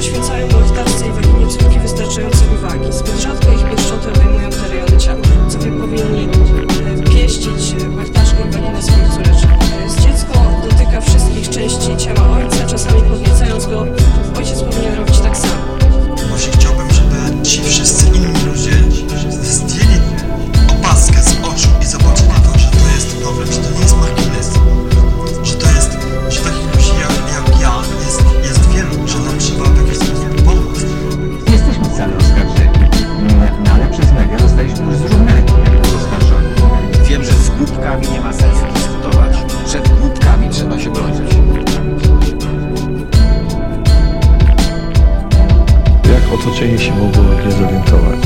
poświęcają rozdawcy i waginie córki wystarczającej uwagi. Zbyt rzadko ich pieszczotę otoczenie się mogło nie zorientować?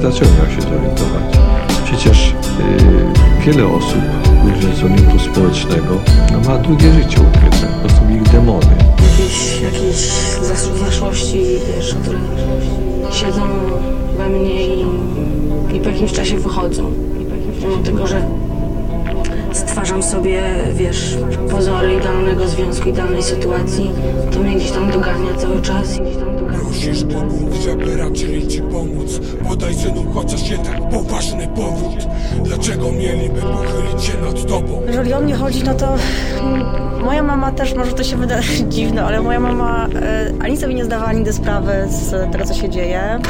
Dlaczego miał się zorientować? Przecież yy, wiele osób, również z Olimpu Społecznego, no, ma długie życie ukryte. To są ich demony. jakieś, jakieś zas- zaszłości, wiesz, które siedzą we mnie i, i po jakimś czasie wychodzą. Mimo tego, że stwarzam sobie, wiesz, pozory idealnego związku, idealnej sytuacji, to mnie gdzieś tam dogania cały czas i gdzieś tam cały czas. bogów, żeby raczyli ci pomóc Podaj synu chociaż jeden poważny powód Dlaczego mieliby pochylić się nad tobą? Jeżeli o mnie chodzi, no to mm, moja mama też, może to się wyda dziwne, ale moja mama e, ani sobie nie zdawała nigdy sprawy z tego, co się dzieje.